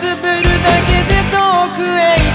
つぶるだけで遠くへ行く